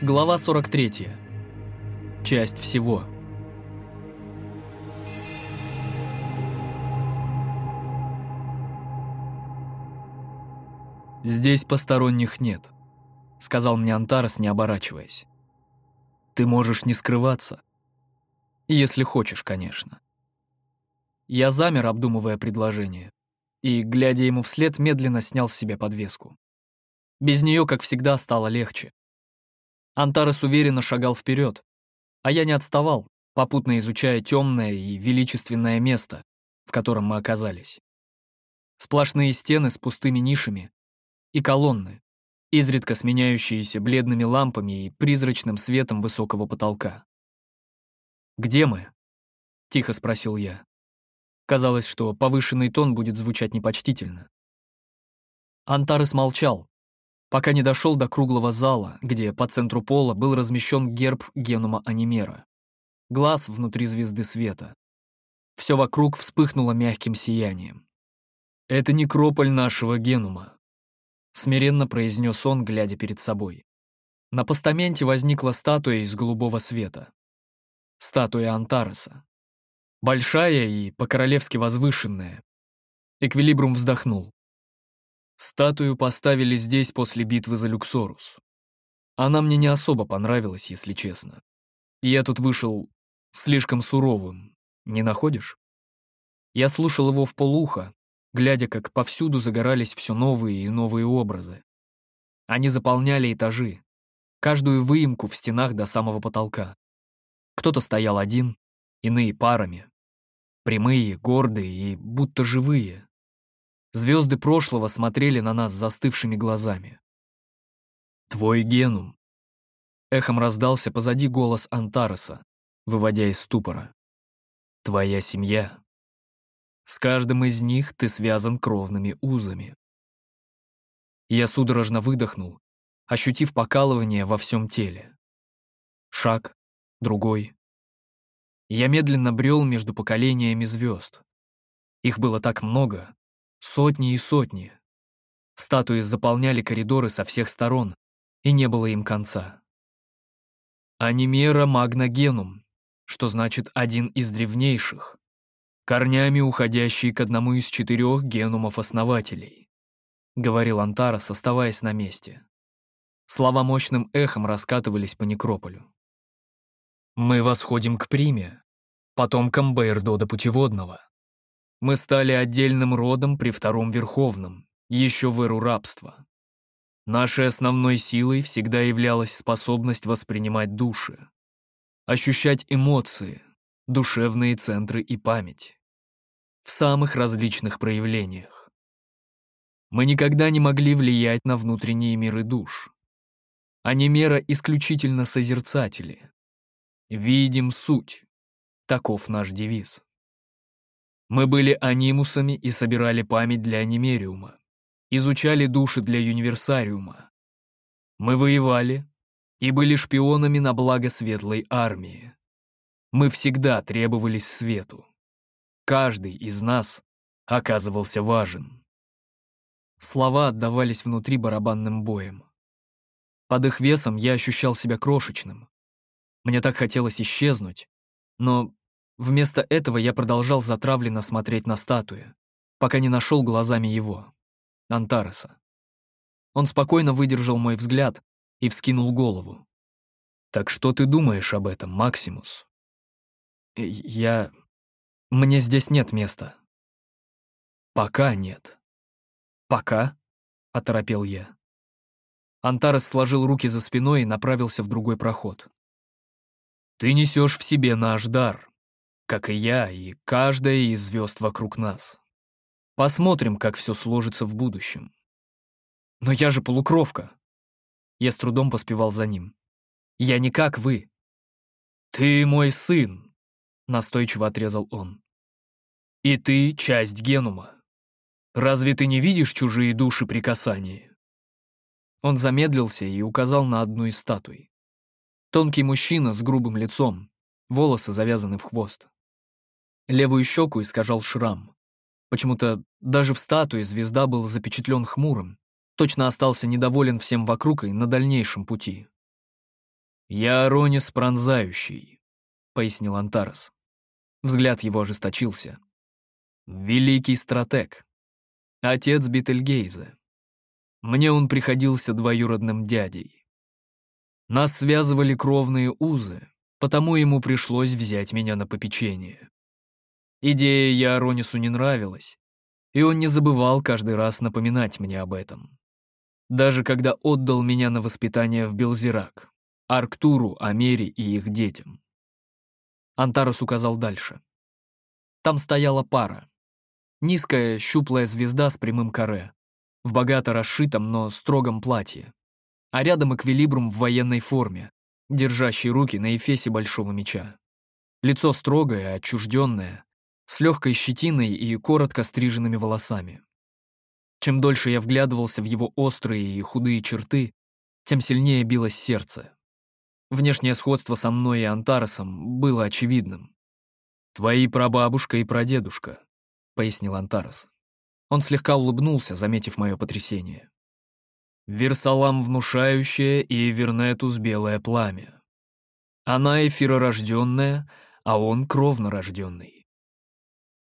Глава 43. Часть всего. «Здесь посторонних нет», — сказал мне Антарес, не оборачиваясь. «Ты можешь не скрываться. Если хочешь, конечно». Я замер, обдумывая предложение, и, глядя ему вслед, медленно снял с себя подвеску. Без нее, как всегда, стало легче. Антарес уверенно шагал вперед, а я не отставал, попутно изучая темное и величественное место, в котором мы оказались. Сплошные стены с пустыми нишами и колонны, изредка сменяющиеся бледными лампами и призрачным светом высокого потолка. «Где мы?» — тихо спросил я. Казалось, что повышенный тон будет звучать непочтительно. Антарес молчал, пока не дошел до круглого зала, где по центру пола был размещен герб генума Анимера. Глаз внутри звезды света. Все вокруг вспыхнуло мягким сиянием. «Это некрополь нашего генума», — смиренно произнес он, глядя перед собой. На постаменте возникла статуя из голубого света. Статуя Антареса. Большая и по-королевски возвышенная. Эквилибрум вздохнул. Статую поставили здесь после битвы за Люксорус. Она мне не особо понравилась, если честно. я тут вышел слишком суровым, не находишь? Я слушал его в полуха, глядя, как повсюду загорались все новые и новые образы. Они заполняли этажи, каждую выемку в стенах до самого потолка. Кто-то стоял один, иные парами. Прямые, гордые и будто живые. Звезды прошлого смотрели на нас застывшими глазами. «Твой генум!» Эхом раздался позади голос Антареса, выводя из ступора. «Твоя семья. С каждым из них ты связан кровными узами». Я судорожно выдохнул, ощутив покалывание во всем теле. Шаг, другой. Я медленно брел между поколениями звезд. Их было так много, Сотни и сотни. Статуи заполняли коридоры со всех сторон, и не было им конца. Анимера магногенум, что значит один из древнейших, корнями уходящий к одному из четырех генумов основателей, говорил Антарас, оставаясь на месте. Слова мощным эхом раскатывались по некрополю. Мы восходим к Приме, потомкам Бейрдода Путеводного. Мы стали отдельным родом при Втором Верховном, еще в эру рабства. Нашей основной силой всегда являлась способность воспринимать души, ощущать эмоции, душевные центры и память. В самых различных проявлениях. Мы никогда не могли влиять на внутренние миры душ. Они мера исключительно созерцатели. Видим суть. Таков наш девиз. Мы были анимусами и собирали память для анимериума, изучали души для универсариума. Мы воевали и были шпионами на благо светлой армии. Мы всегда требовались свету. Каждый из нас оказывался важен. Слова отдавались внутри барабанным боем. Под их весом я ощущал себя крошечным. Мне так хотелось исчезнуть, но Вместо этого я продолжал затравленно смотреть на статуи, пока не нашел глазами его, Антареса. Он спокойно выдержал мой взгляд и вскинул голову. «Так что ты думаешь об этом, Максимус?» «Э, «Я... Мне здесь нет места». «Пока нет». «Пока?» — оторопел я. Антарес сложил руки за спиной и направился в другой проход. «Ты несешь в себе наш дар, как и я, и каждая из звезд вокруг нас. Посмотрим, как все сложится в будущем. Но я же полукровка. Я с трудом поспевал за ним. Я не как вы. Ты мой сын, настойчиво отрезал он. И ты часть генума. Разве ты не видишь чужие души при касании? Он замедлился и указал на одну из статуй. Тонкий мужчина с грубым лицом, волосы завязаны в хвост. Левую щеку искажал шрам. Почему-то даже в статуе звезда был запечатлен хмурым, точно остался недоволен всем вокруг и на дальнейшем пути. «Я Аронис Пронзающий», — пояснил Антарес. Взгляд его ожесточился. «Великий стратег. Отец Бетельгейза. Мне он приходился двоюродным дядей. Нас связывали кровные узы, потому ему пришлось взять меня на попечение. Идея Яронису не нравилась, и он не забывал каждый раз напоминать мне об этом. Даже когда отдал меня на воспитание в Белзирак, Арктуру, Амере и их детям. Антарес указал дальше. Там стояла пара. Низкая, щуплая звезда с прямым каре, в богато расшитом, но строгом платье. А рядом эквилибрум в военной форме, держащий руки на эфесе большого меча. Лицо строгое, отчужденное, с легкой щетиной и коротко стриженными волосами. Чем дольше я вглядывался в его острые и худые черты, тем сильнее билось сердце. Внешнее сходство со мной и Антаресом было очевидным. «Твои прабабушка и прадедушка», — пояснил Антарес. Он слегка улыбнулся, заметив мое потрясение. «Версалам внушающая и Вернетус белое пламя. Она эфиророжденная, а он кровнорожденный.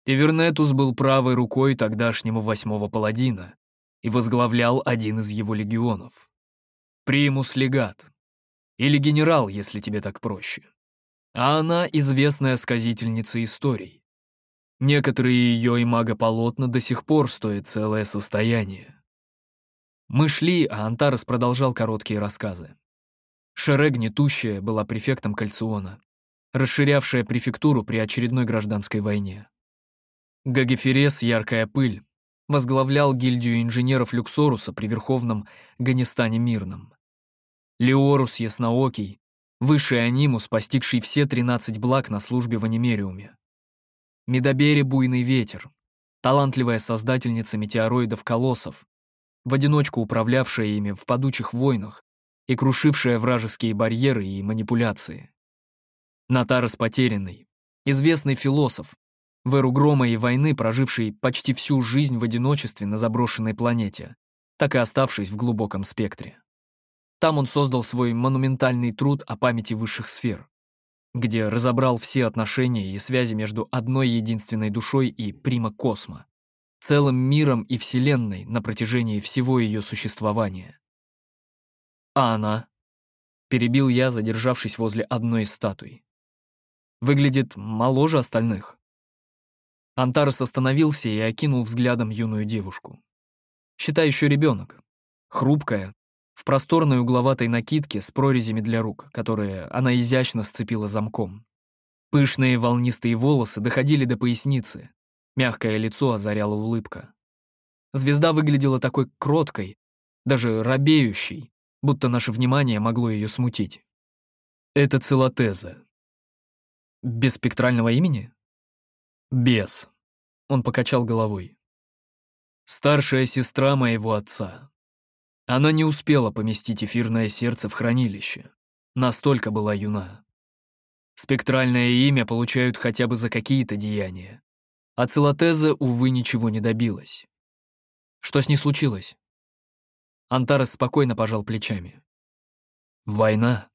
Ивернетус был правой рукой тогдашнего восьмого паладина и возглавлял один из его легионов. Примус легат. Или генерал, если тебе так проще. А она известная сказительница историй. Некоторые ее и мага-полотна до сих пор стоят целое состояние. Мы шли, а Антарес продолжал короткие рассказы. Шере Гнетущая была префектом Кальциона, расширявшая префектуру при очередной гражданской войне. Гагеферес «Яркая пыль» возглавлял гильдию инженеров Люксоруса при Верховном Ганистане Мирном. Леорус Ясноокий, высший анимус, постигший все 13 благ на службе в анимериуме. Медобери Буйный Ветер, талантливая создательница метеороидов-колоссов, в одиночку управлявшая ими в падучих войнах и крушившая вражеские барьеры и манипуляции. Натарос Потерянный, известный философ, в эру грома и войны, проживший почти всю жизнь в одиночестве на заброшенной планете, так и оставшись в глубоком спектре. Там он создал свой монументальный труд о памяти высших сфер, где разобрал все отношения и связи между одной единственной душой и прима космо, целым миром и Вселенной на протяжении всего ее существования. А она? Перебил я, задержавшись возле одной из статуй. Выглядит моложе остальных. Антарес остановился и окинул взглядом юную девушку. Считай еще ребенок. Хрупкая, в просторной угловатой накидке с прорезями для рук, которые она изящно сцепила замком. Пышные волнистые волосы доходили до поясницы. Мягкое лицо озаряла улыбка. Звезда выглядела такой кроткой, даже робеющей, будто наше внимание могло ее смутить. Это целотеза. Без спектрального имени? Без. Он покачал головой. Старшая сестра моего отца. Она не успела поместить эфирное сердце в хранилище. Настолько была юна. Спектральное имя получают хотя бы за какие-то деяния. А Целотеза, увы, ничего не добилась. Что с ней случилось? Антарес спокойно пожал плечами. Война.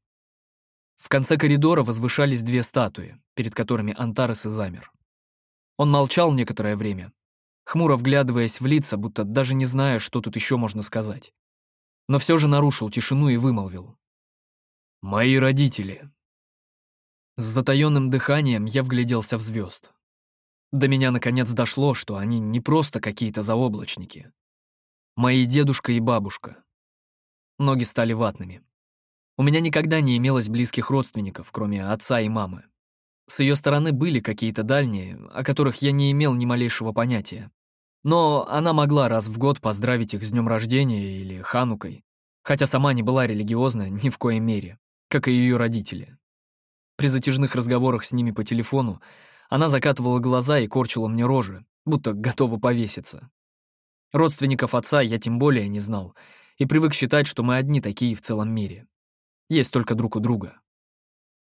В конце коридора возвышались две статуи, перед которыми Антарес и замер. Он молчал некоторое время, хмуро вглядываясь в лица, будто даже не зная, что тут еще можно сказать. Но все же нарушил тишину и вымолвил. «Мои родители». С затаенным дыханием я вгляделся в звезд. До меня наконец дошло, что они не просто какие-то заоблачники. Мои дедушка и бабушка. Ноги стали ватными. У меня никогда не имелось близких родственников, кроме отца и мамы. С ее стороны были какие-то дальние, о которых я не имел ни малейшего понятия. Но она могла раз в год поздравить их с днем рождения или ханукой, хотя сама не была религиозна ни в коей мере, как и ее родители. При затяжных разговорах с ними по телефону она закатывала глаза и корчила мне рожи, будто готова повеситься. Родственников отца я тем более не знал и привык считать, что мы одни такие в целом мире. Есть только друг у друга.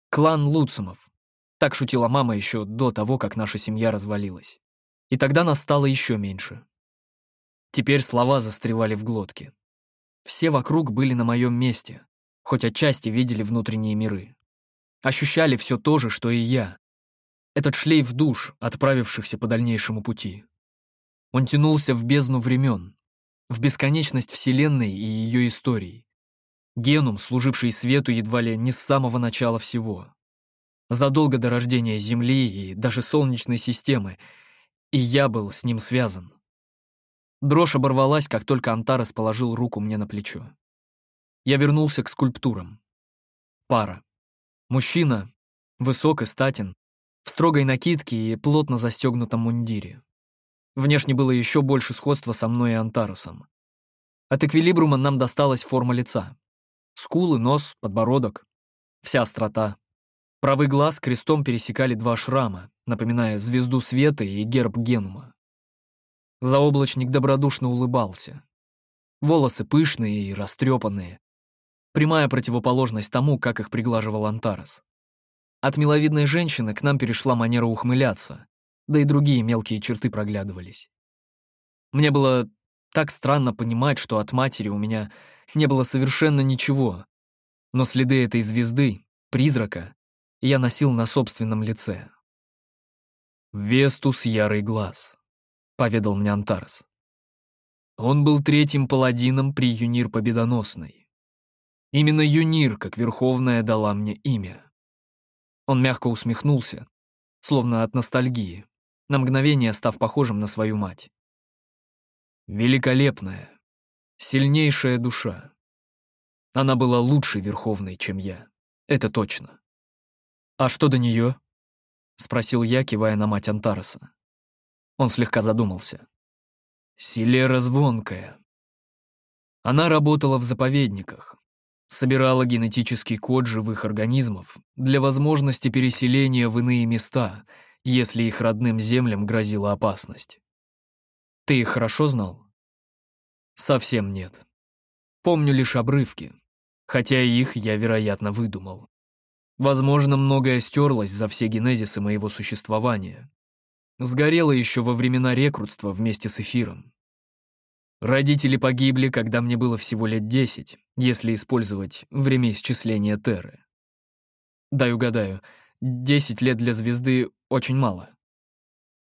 Клан Луцимов, так шутила мама еще до того, как наша семья развалилась. И тогда нас стало еще меньше. Теперь слова застревали в глотке. Все вокруг были на моем месте, хоть отчасти видели внутренние миры. Ощущали все то же, что и я. Этот шлейф душ, отправившихся по дальнейшему пути. Он тянулся в бездну времен, в бесконечность Вселенной и ее историй. Генум, служивший свету едва ли не с самого начала всего. Задолго до рождения Земли и даже Солнечной системы, и я был с ним связан. Дрожь оборвалась, как только Антарес положил руку мне на плечо. Я вернулся к скульптурам. Пара. Мужчина, высок и статен, в строгой накидке и плотно застегнутом мундире. Внешне было еще больше сходства со мной и Антарусом. От эквилибрума нам досталась форма лица. Скулы, нос, подбородок. Вся острота. Правый глаз крестом пересекали два шрама, напоминая звезду света и герб Генума. Заоблачник добродушно улыбался. Волосы пышные и растрепанные. Прямая противоположность тому, как их приглаживал Антарес. От миловидной женщины к нам перешла манера ухмыляться, да и другие мелкие черты проглядывались. Мне было так странно понимать, что от матери у меня не было совершенно ничего, но следы этой звезды, призрака, я носил на собственном лице. «Вестус Ярый Глаз», — поведал мне Антарес. Он был третьим паладином при Юнир Победоносной. Именно Юнир, как Верховная, дала мне имя. Он мягко усмехнулся, словно от ностальгии, на мгновение став похожим на свою мать. Великолепная, сильнейшая душа. Она была лучше Верховной, чем я. Это точно. «А что до нее? спросил я, кивая на мать Антареса. Он слегка задумался. Селера звонкая. Она работала в заповедниках, собирала генетический код живых организмов для возможности переселения в иные места, если их родным землям грозила опасность. Ты их хорошо знал? Совсем нет. Помню лишь обрывки, хотя их я, вероятно, выдумал. Возможно, многое стерлось за все генезисы моего существования. Сгорело еще во времена рекрутства вместе с эфиром. Родители погибли, когда мне было всего лет десять, если использовать время исчисления Терры. Дай угадаю, десять лет для звезды очень мало.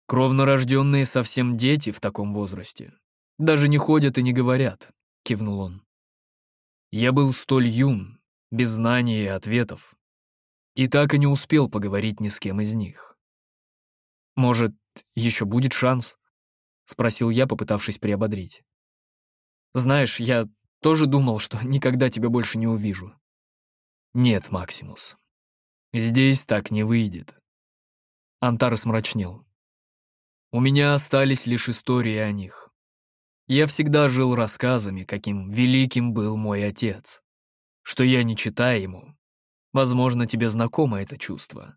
Кровнорожденные совсем дети в таком возрасте. Даже не ходят и не говорят, кивнул он. Я был столь юн, без знаний и ответов, и так и не успел поговорить ни с кем из них. Может, еще будет шанс? Спросил я, попытавшись приободрить. Знаешь, я тоже думал, что никогда тебя больше не увижу. Нет, Максимус, здесь так не выйдет. Антарес мрачнел. У меня остались лишь истории о них. Я всегда жил рассказами, каким великим был мой отец. Что я не читаю ему. Возможно, тебе знакомо это чувство.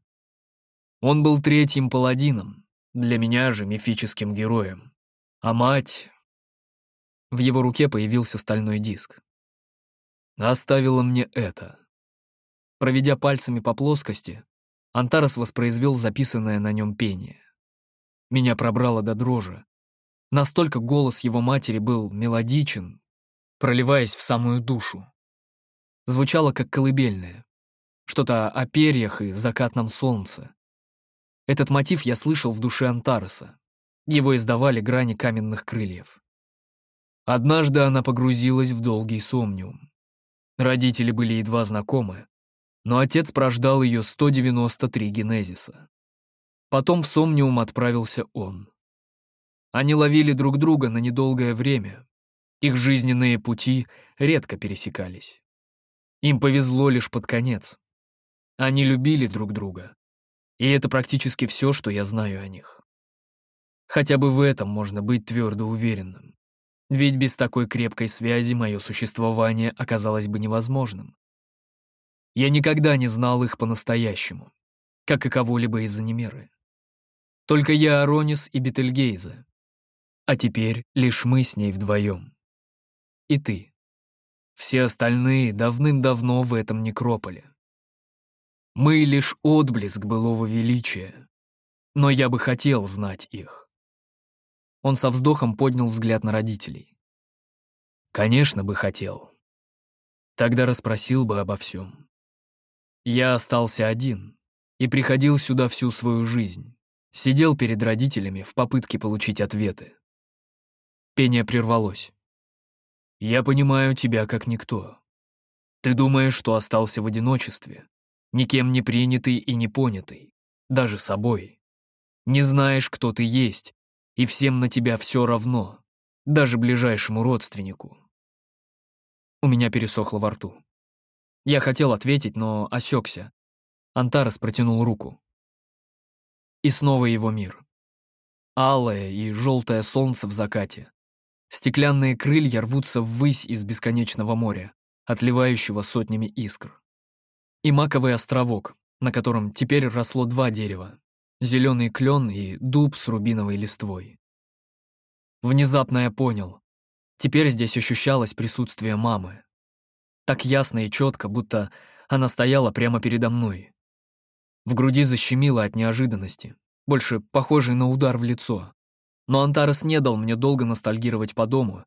Он был третьим паладином, для меня же мифическим героем. А мать... В его руке появился стальной диск. Оставила мне это. Проведя пальцами по плоскости, Антарес воспроизвел записанное на нем пение. Меня пробрало до дрожи. Настолько голос его матери был мелодичен, проливаясь в самую душу. Звучало как колыбельное. Что-то о перьях и закатном солнце. Этот мотив я слышал в душе Антареса. Его издавали грани каменных крыльев. Однажды она погрузилась в долгий сомниум. Родители были едва знакомы, но отец прождал ее 193 генезиса. Потом в Сомниум отправился он. Они ловили друг друга на недолгое время. Их жизненные пути редко пересекались. Им повезло лишь под конец. Они любили друг друга. И это практически все, что я знаю о них. Хотя бы в этом можно быть твердо уверенным. Ведь без такой крепкой связи мое существование оказалось бы невозможным. Я никогда не знал их по-настоящему, как и кого-либо из Анимеры. Только я, Аронис и Бетельгейза. А теперь лишь мы с ней вдвоем. И ты. Все остальные давным-давно в этом некрополе. Мы лишь отблеск былого величия, но я бы хотел знать их. Он со вздохом поднял взгляд на родителей. Конечно бы хотел. Тогда расспросил бы обо всем. Я остался один и приходил сюда всю свою жизнь. Сидел перед родителями в попытке получить ответы. Пение прервалось. «Я понимаю тебя как никто. Ты думаешь, что остался в одиночестве, никем не принятый и не понятый, даже собой. Не знаешь, кто ты есть, и всем на тебя все равно, даже ближайшему родственнику. У меня пересохло во рту. Я хотел ответить, но осекся. Антарес протянул руку. И снова его мир. Алое и желтое солнце в закате. Стеклянные крылья рвутся ввысь из бесконечного моря, отливающего сотнями искр. И маковый островок, на котором теперь росло два дерева — зеленый клен и дуб с рубиновой листвой. Внезапно я понял, Теперь здесь ощущалось присутствие мамы. Так ясно и четко, будто она стояла прямо передо мной. В груди защемило от неожиданности, больше похожий на удар в лицо. Но Антарес не дал мне долго ностальгировать по дому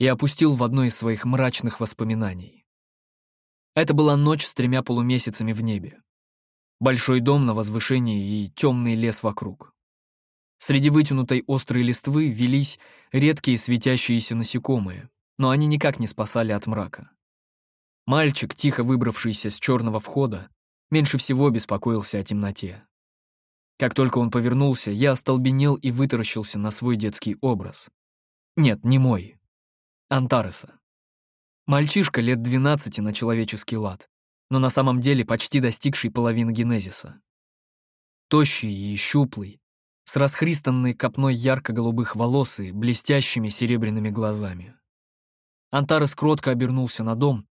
и опустил в одно из своих мрачных воспоминаний. Это была ночь с тремя полумесяцами в небе. Большой дом на возвышении и темный лес вокруг. Среди вытянутой острой листвы велись редкие светящиеся насекомые, но они никак не спасали от мрака. Мальчик, тихо выбравшийся с черного входа, меньше всего беспокоился о темноте. Как только он повернулся, я остолбенел и вытаращился на свой детский образ. Нет, не мой. Антареса. Мальчишка лет 12 на человеческий лад, но на самом деле почти достигший половины генезиса. Тощий и щуплый, с расхристанной копной ярко-голубых волос и блестящими серебряными глазами. Антарес кротко обернулся на дом,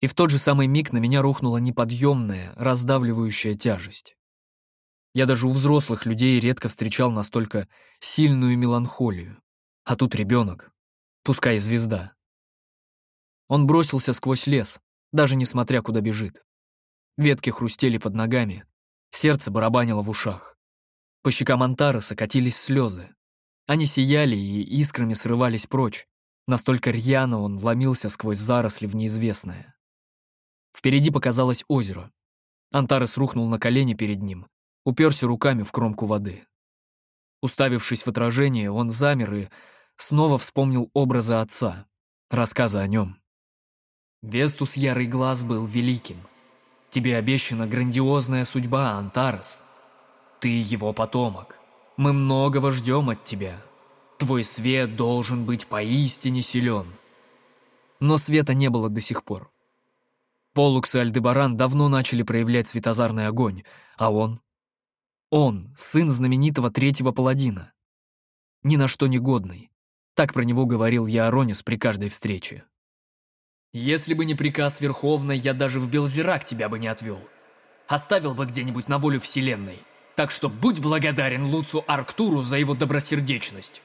и в тот же самый миг на меня рухнула неподъемная, раздавливающая тяжесть. Я даже у взрослых людей редко встречал настолько сильную меланхолию. А тут ребенок, пускай звезда. Он бросился сквозь лес, даже не смотря, куда бежит. Ветки хрустели под ногами, сердце барабанило в ушах. По щекам Антареса катились слезы. Они сияли и искрами срывались прочь. Настолько рьяно он вломился сквозь заросли в неизвестное. Впереди показалось озеро. Антарес рухнул на колени перед ним, уперся руками в кромку воды. Уставившись в отражение, он замер и снова вспомнил образы отца, рассказы о нем. «Вестус Ярый Глаз был великим. Тебе обещана грандиозная судьба, Антарес. Ты его потомок. Мы многого ждем от тебя. Твой свет должен быть поистине силен. Но света не было до сих пор. Полукс и Альдебаран давно начали проявлять светозарный огонь, а он? Он, сын знаменитого третьего паладина. Ни на что не годный. Так про него говорил я Аронис при каждой встрече. Если бы не приказ Верховной, я даже в Белзирак тебя бы не отвел. Оставил бы где-нибудь на волю Вселенной. Так что будь благодарен Луцу Арктуру за его добросердечность.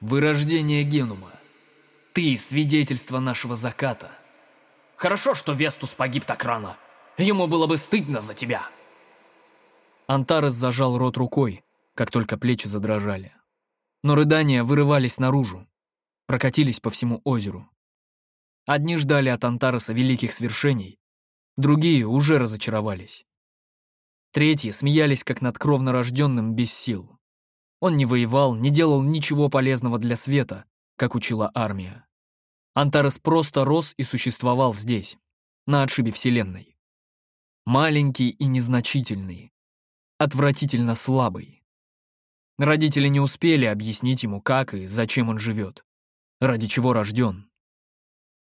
Вырождение Генума. Ты — свидетельство нашего заката. Хорошо, что Вестус погиб так рано. Ему было бы стыдно за тебя. Антарес зажал рот рукой, как только плечи задрожали. Но рыдания вырывались наружу, прокатились по всему озеру. Одни ждали от Антареса великих свершений, другие уже разочаровались. Третьи смеялись, как над кровно рожденным без сил. Он не воевал, не делал ничего полезного для света, как учила армия. Антарес просто рос и существовал здесь, на отшибе Вселенной. Маленький и незначительный, отвратительно слабый. Родители не успели объяснить ему, как и зачем он живет, ради чего рожден.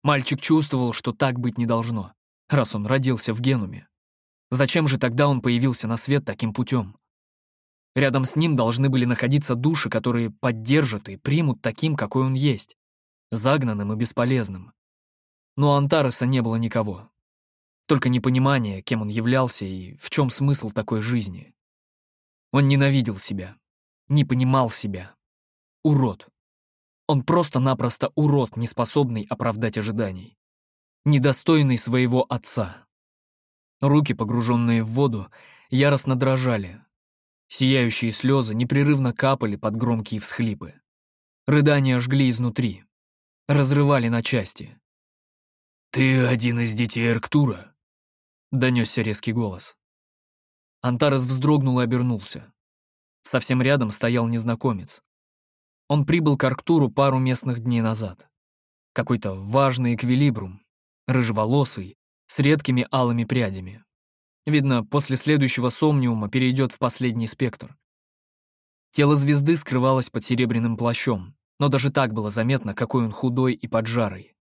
Мальчик чувствовал, что так быть не должно, раз он родился в Генуме. Зачем же тогда он появился на свет таким путем? Рядом с ним должны были находиться души, которые поддержат и примут таким, какой он есть, загнанным и бесполезным. Но у Антареса не было никого. Только непонимание, кем он являлся и в чем смысл такой жизни. Он ненавидел себя, не понимал себя. Урод. Он просто-напросто урод, не способный оправдать ожиданий. Недостойный своего отца. Руки, погруженные в воду, яростно дрожали. Сияющие слезы непрерывно капали под громкие всхлипы. Рыдания жгли изнутри, разрывали на части. «Ты один из детей Арктура?» — донесся резкий голос. Антарес вздрогнул и обернулся. Совсем рядом стоял незнакомец. Он прибыл к Арктуру пару местных дней назад. Какой-то важный эквилибрум, рыжеволосый, с редкими алыми прядями. Видно, после следующего сомниума перейдет в последний спектр. Тело звезды скрывалось под серебряным плащом, но даже так было заметно, какой он худой и поджарый.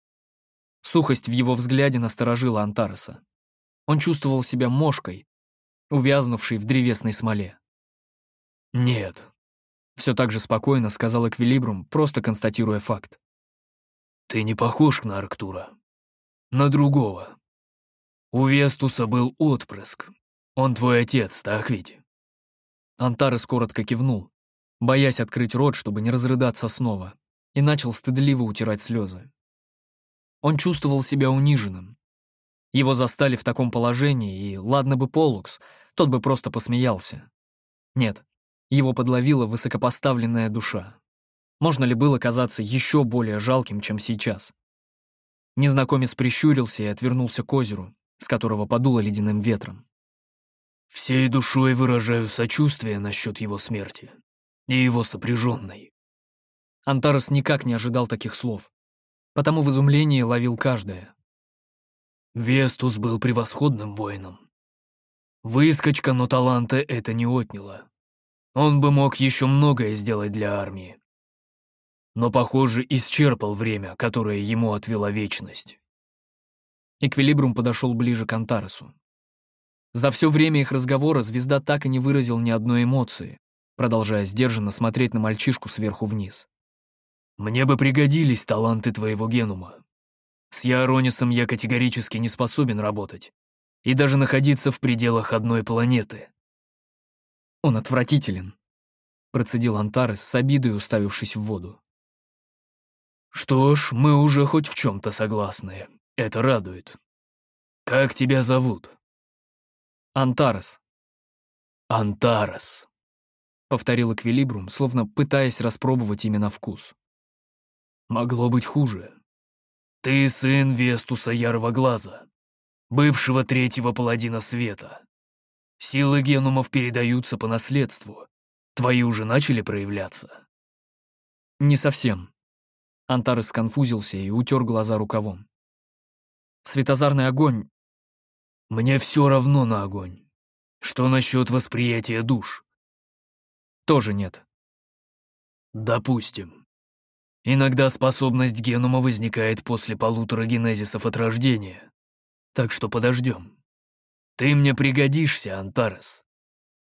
Сухость в его взгляде насторожила Антареса. Он чувствовал себя мошкой, увязнувшей в древесной смоле. «Нет», — все так же спокойно сказал Эквилибрум, просто констатируя факт. «Ты не похож на Арктура. На другого. У Вестуса был отпрыск. Он твой отец, так ведь?» Антарес коротко кивнул, боясь открыть рот, чтобы не разрыдаться снова, и начал стыдливо утирать слезы. Он чувствовал себя униженным. Его застали в таком положении, и ладно бы Полукс, тот бы просто посмеялся. Нет, его подловила высокопоставленная душа. Можно ли было казаться еще более жалким, чем сейчас? Незнакомец прищурился и отвернулся к озеру, с которого подуло ледяным ветром. «Всей душой выражаю сочувствие насчет его смерти и его сопряженной». Антарес никак не ожидал таких слов потому в изумлении ловил каждое. Вестус был превосходным воином. Выскочка, но таланта это не отняло. Он бы мог еще многое сделать для армии. Но, похоже, исчерпал время, которое ему отвела вечность. Эквилибрум подошел ближе к Антаресу. За все время их разговора звезда так и не выразил ни одной эмоции, продолжая сдержанно смотреть на мальчишку сверху вниз. Мне бы пригодились таланты твоего генума. С Яронисом я категорически не способен работать. И даже находиться в пределах одной планеты. Он отвратителен, процедил Антарес с обидой, уставившись в воду. Что ж, мы уже хоть в чем-то согласны. Это радует. Как тебя зовут? Антарес. Антарес, повторил Эквилибрум, словно пытаясь распробовать имя на вкус. Могло быть хуже. Ты сын Вестуса Ярого Глаза, бывшего третьего паладина света. Силы генумов передаются по наследству. Твои уже начали проявляться? Не совсем. Антарес сконфузился и утер глаза рукавом. Светозарный огонь... Мне все равно на огонь. Что насчет восприятия душ? Тоже нет. Допустим. Иногда способность генума возникает после полутора генезисов от рождения. Так что подождем. Ты мне пригодишься, Антарес.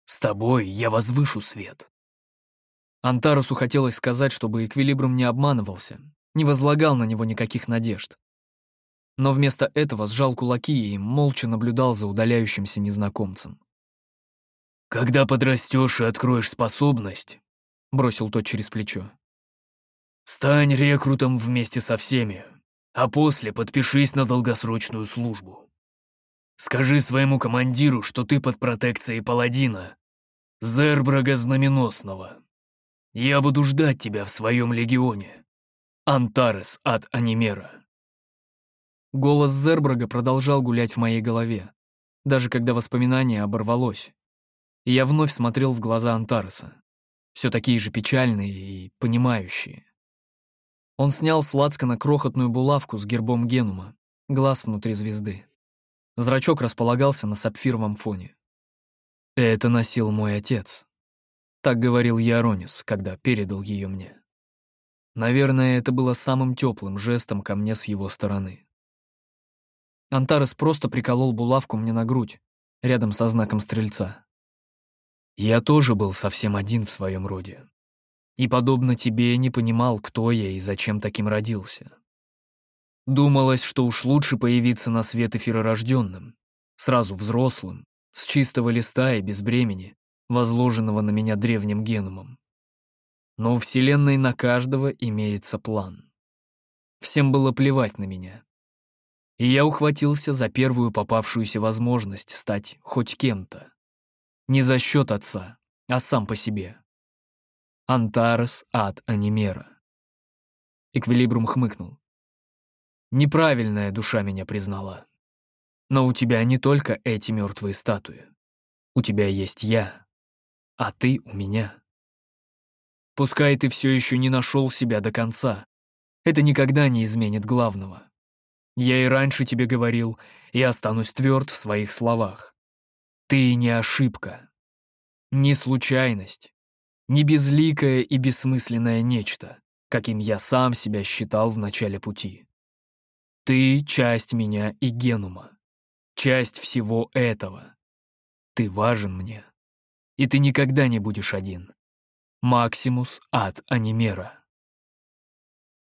С тобой я возвышу свет. Антаресу хотелось сказать, чтобы Эквилибрум не обманывался, не возлагал на него никаких надежд. Но вместо этого сжал кулаки и молча наблюдал за удаляющимся незнакомцем. «Когда подрастешь и откроешь способность», — бросил тот через плечо, Стань рекрутом вместе со всеми, а после подпишись на долгосрочную службу. Скажи своему командиру, что ты под протекцией паладина, Зербрага Знаменосного. Я буду ждать тебя в своем легионе. Антарес от Анимера. Голос Зербрага продолжал гулять в моей голове, даже когда воспоминание оборвалось. Я вновь смотрел в глаза Антареса, все такие же печальные и понимающие. Он снял с лацкана крохотную булавку с гербом Генума, глаз внутри звезды. Зрачок располагался на сапфировом фоне. «Это носил мой отец», — так говорил Яронис, когда передал ее мне. Наверное, это было самым теплым жестом ко мне с его стороны. Антарес просто приколол булавку мне на грудь, рядом со знаком стрельца. Я тоже был совсем один в своем роде и, подобно тебе, не понимал, кто я и зачем таким родился. Думалось, что уж лучше появиться на свет эфиророжденным, сразу взрослым, с чистого листа и без бремени, возложенного на меня древним геномом. Но у Вселенной на каждого имеется план. Всем было плевать на меня. И я ухватился за первую попавшуюся возможность стать хоть кем-то. Не за счет отца, а сам по себе. — Антарес ад Анимера. Эквилибрум хмыкнул. Неправильная душа меня признала. Но у тебя не только эти мертвые статуи. У тебя есть я, а ты у меня. Пускай ты все еще не нашел себя до конца, это никогда не изменит главного. Я и раньше тебе говорил, и останусь тверд в своих словах. Ты не ошибка, не случайность, не безликое и бессмысленное нечто, каким я сам себя считал в начале пути. Ты — часть меня и генума, часть всего этого. Ты важен мне, и ты никогда не будешь один. Максимус ад анимера.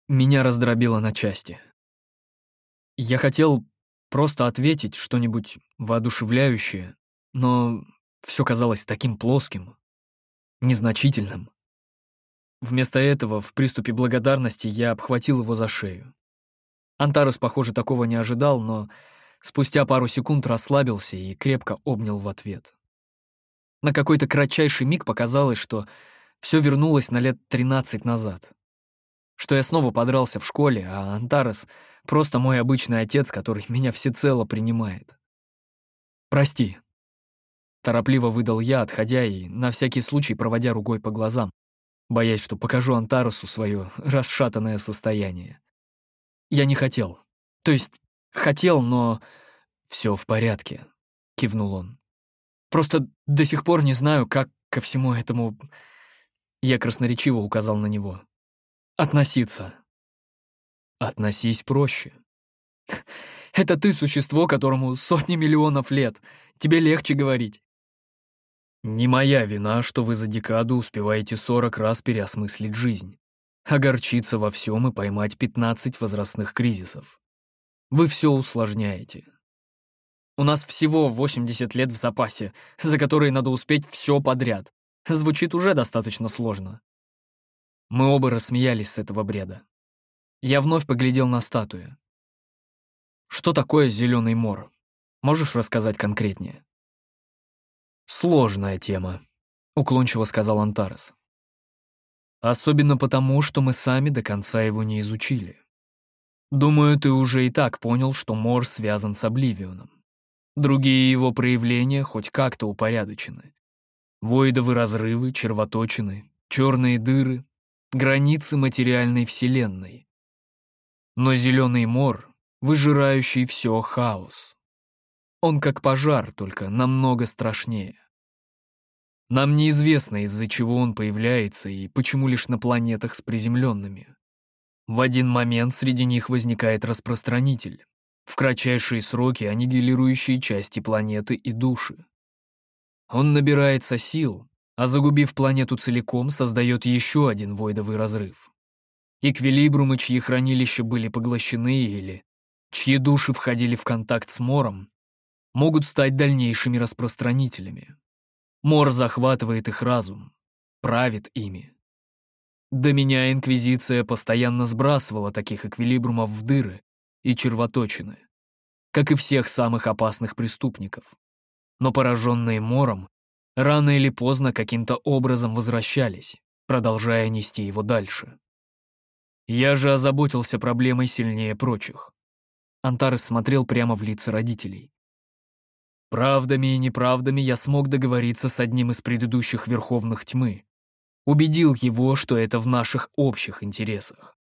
Меня раздробило на части. Я хотел просто ответить что-нибудь воодушевляющее, но все казалось таким плоским, незначительным. Вместо этого, в приступе благодарности, я обхватил его за шею. Антарес, похоже, такого не ожидал, но спустя пару секунд расслабился и крепко обнял в ответ. На какой-то кратчайший миг показалось, что все вернулось на лет 13 назад. Что я снова подрался в школе, а Антарес — просто мой обычный отец, который меня всецело принимает. «Прости», — торопливо выдал я, отходя и на всякий случай проводя рукой по глазам, боясь, что покажу Антаресу свое расшатанное состояние. Я не хотел. То есть, хотел, но... все в порядке», — кивнул он. «Просто до сих пор не знаю, как ко всему этому...» Я красноречиво указал на него. «Относиться». «Относись проще». «Это ты существо, которому сотни миллионов лет. Тебе легче говорить». «Не моя вина, что вы за декаду успеваете сорок раз переосмыслить жизнь огорчиться во всем и поймать 15 возрастных кризисов. Вы все усложняете. У нас всего 80 лет в запасе, за которые надо успеть все подряд. Звучит уже достаточно сложно. Мы оба рассмеялись с этого бреда. Я вновь поглядел на статую. Что такое зеленый мор? Можешь рассказать конкретнее? Сложная тема, уклончиво сказал Антарес. Особенно потому, что мы сами до конца его не изучили. Думаю, ты уже и так понял, что Мор связан с Обливионом. Другие его проявления хоть как-то упорядочены. Воидовы разрывы, червоточины, черные дыры, границы материальной вселенной. Но зеленый мор, выжирающий все хаос. Он как пожар, только намного страшнее. Нам неизвестно, из-за чего он появляется и почему лишь на планетах с приземленными. В один момент среди них возникает распространитель, в кратчайшие сроки аннигилирующие части планеты и души. Он набирается сил, а загубив планету целиком, создает еще один войдовый разрыв. Эквилибрумы, чьи хранилища были поглощены или чьи души входили в контакт с Мором, могут стать дальнейшими распространителями. Мор захватывает их разум, правит ими. До меня Инквизиция постоянно сбрасывала таких эквилибрумов в дыры и червоточины, как и всех самых опасных преступников. Но пораженные Мором рано или поздно каким-то образом возвращались, продолжая нести его дальше. Я же озаботился проблемой сильнее прочих. Антарес смотрел прямо в лица родителей. Правдами и неправдами я смог договориться с одним из предыдущих верховных тьмы. Убедил его, что это в наших общих интересах.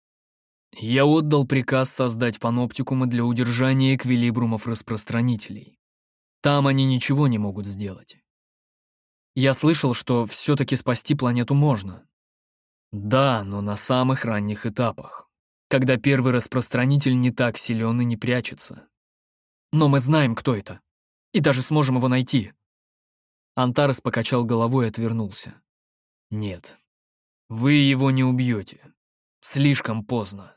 Я отдал приказ создать паноптикумы для удержания эквилибрумов распространителей. Там они ничего не могут сделать. Я слышал, что все-таки спасти планету можно. Да, но на самых ранних этапах, когда первый распространитель не так силен и не прячется. Но мы знаем, кто это и даже сможем его найти». Антарес покачал головой и отвернулся. «Нет, вы его не убьете. Слишком поздно.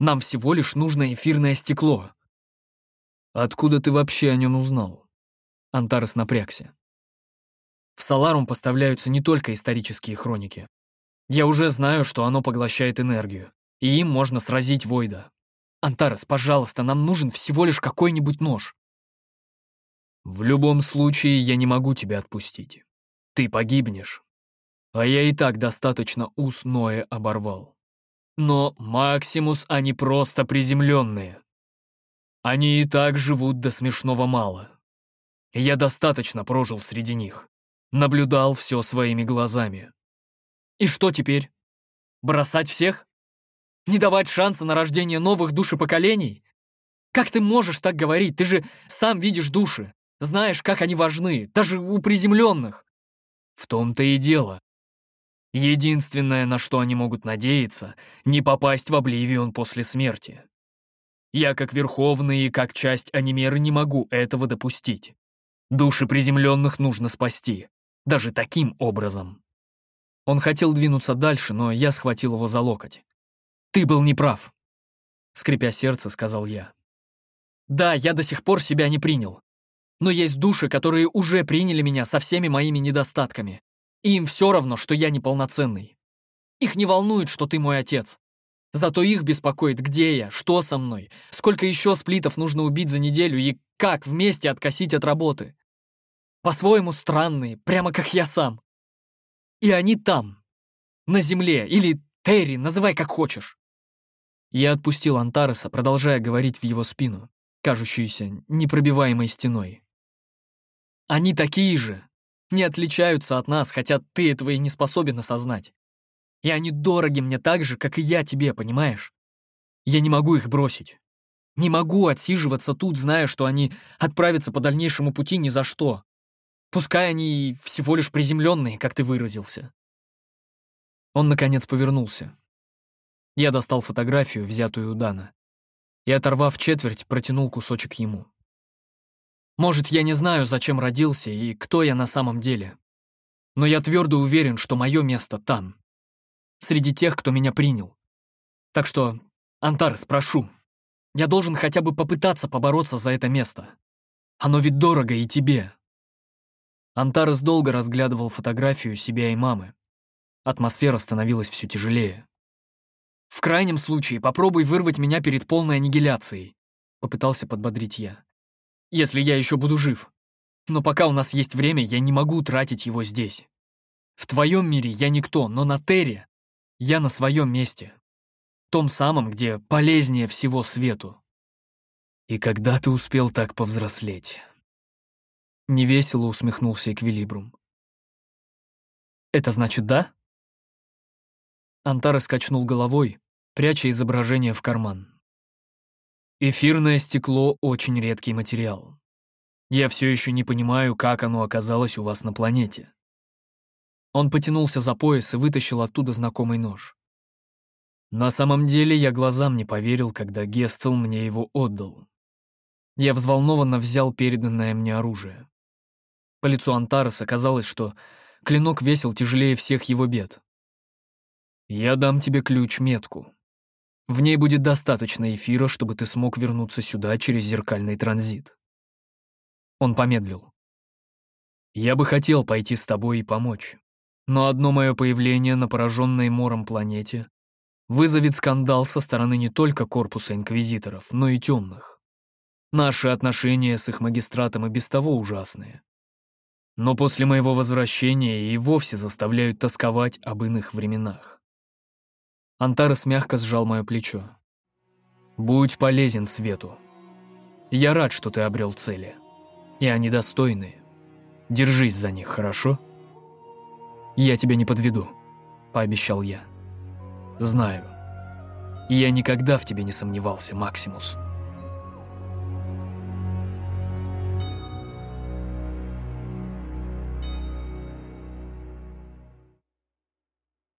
Нам всего лишь нужно эфирное стекло». «Откуда ты вообще о нем узнал?» Антарес напрягся. «В Соларум поставляются не только исторические хроники. Я уже знаю, что оно поглощает энергию, и им можно сразить Войда. Антарес, пожалуйста, нам нужен всего лишь какой-нибудь нож. В любом случае я не могу тебя отпустить. Ты погибнешь. А я и так достаточно ус Ноя оборвал. Но, Максимус, они просто приземленные. Они и так живут до смешного мало. Я достаточно прожил среди них. Наблюдал все своими глазами. И что теперь? Бросать всех? Не давать шанса на рождение новых душепоколений? Как ты можешь так говорить? Ты же сам видишь души. Знаешь, как они важны, даже у приземленных. В том-то и дело. Единственное, на что они могут надеяться, не попасть в Обливион после смерти. Я, как Верховный и как часть анимеры, не могу этого допустить. Души приземленных нужно спасти, даже таким образом. Он хотел двинуться дальше, но я схватил его за локоть. «Ты был неправ», — скрипя сердце, сказал я. «Да, я до сих пор себя не принял. Но есть души, которые уже приняли меня со всеми моими недостатками. И им все равно, что я неполноценный. Их не волнует, что ты мой отец. Зато их беспокоит, где я, что со мной, сколько еще сплитов нужно убить за неделю и как вместе откосить от работы. По-своему странные, прямо как я сам. И они там, на земле, или Терри, называй как хочешь. Я отпустил Антареса, продолжая говорить в его спину, кажущуюся непробиваемой стеной. Они такие же, не отличаются от нас, хотя ты этого и не способен осознать. И они дороги мне так же, как и я тебе, понимаешь? Я не могу их бросить. Не могу отсиживаться тут, зная, что они отправятся по дальнейшему пути ни за что. Пускай они всего лишь приземленные, как ты выразился. Он, наконец, повернулся. Я достал фотографию, взятую у Дана, и, оторвав четверть, протянул кусочек ему. Может, я не знаю, зачем родился и кто я на самом деле. Но я твердо уверен, что мое место там. Среди тех, кто меня принял. Так что, Антарес, прошу. Я должен хотя бы попытаться побороться за это место. Оно ведь дорого и тебе. Антарес долго разглядывал фотографию себя и мамы. Атмосфера становилась все тяжелее. «В крайнем случае, попробуй вырвать меня перед полной аннигиляцией», — попытался подбодрить я если я еще буду жив. Но пока у нас есть время, я не могу тратить его здесь. В твоем мире я никто, но на Терре я на своем месте. Том самом, где полезнее всего свету. И когда ты успел так повзрослеть? Невесело усмехнулся Эквилибрум. Это значит да? Антара скачнул головой, пряча изображение в карман. Эфирное стекло — очень редкий материал. Я все еще не понимаю, как оно оказалось у вас на планете. Он потянулся за пояс и вытащил оттуда знакомый нож. На самом деле я глазам не поверил, когда Гестел мне его отдал. Я взволнованно взял переданное мне оружие. По лицу Антареса казалось, что клинок весил тяжелее всех его бед. «Я дам тебе ключ-метку», в ней будет достаточно эфира, чтобы ты смог вернуться сюда через зеркальный транзит. Он помедлил. Я бы хотел пойти с тобой и помочь. Но одно мое появление на пораженной мором планете вызовет скандал со стороны не только корпуса инквизиторов, но и темных. Наши отношения с их магистратом и без того ужасные. Но после моего возвращения и вовсе заставляют тосковать об иных временах. Антарес мягко сжал мое плечо. «Будь полезен свету. Я рад, что ты обрел цели. И они достойные. Держись за них, хорошо?» «Я тебя не подведу», — пообещал я. «Знаю. Я никогда в тебе не сомневался, Максимус».